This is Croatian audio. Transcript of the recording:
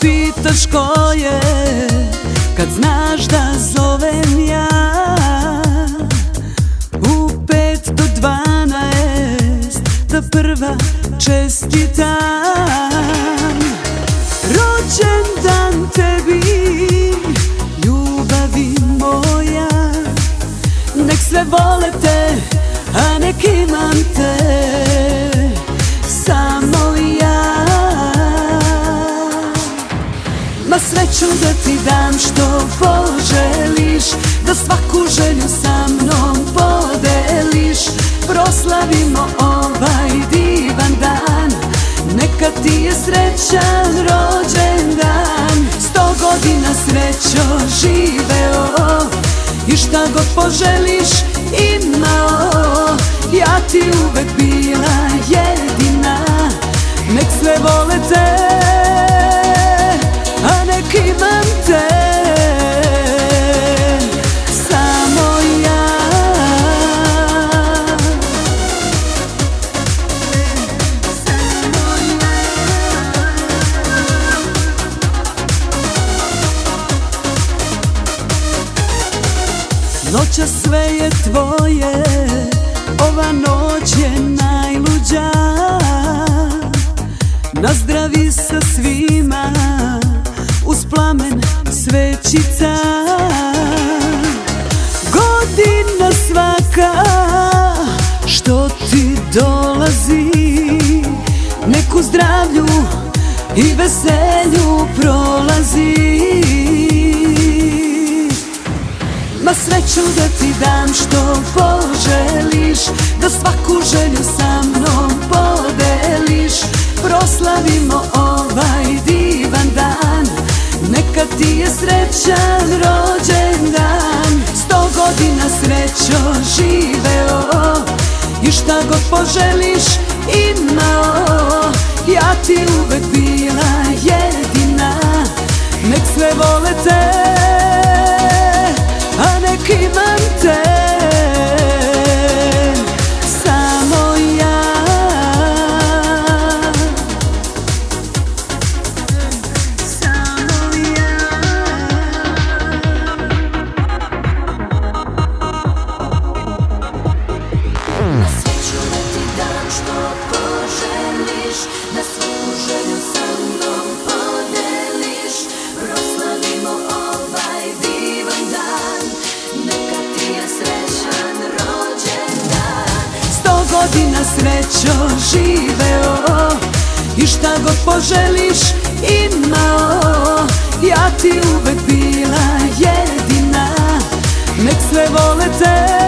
Pitaš ko je Kad znaš da zovem ja. U pet do dvanaest Da prva čestitam Rođendan tebi Ljubavi moja. Nek sve vole te A nek imam te. Samo ja Ma sreću da ti dam što poželiš Da svaku želju sa mnom podeliš. Proslavimo ovaj divan dan Neka ti je srećan rođendan. Sto godina srećo živeo I šta god poželiš imao. Ja ti uvek bila jedina Nek sve vole te te Samo Noća sve je tvoje Ova noć je najluđa. Nazdravi sa svima Uz plamen svećica. Godina svaka Što ti dolazi Neku zdravlju i veselju prolazi. Ma sreću da ti dam što poželiš Da svaku želju sa ti je srećan rođendan Sto godina srećo živeo. I šta god poželiš imao Ja ti uvek bila jedina. Nek sve vole te srećo živeo. I šta god poželiš imao. Ja ti uvek bila jedina. Nek sve vole te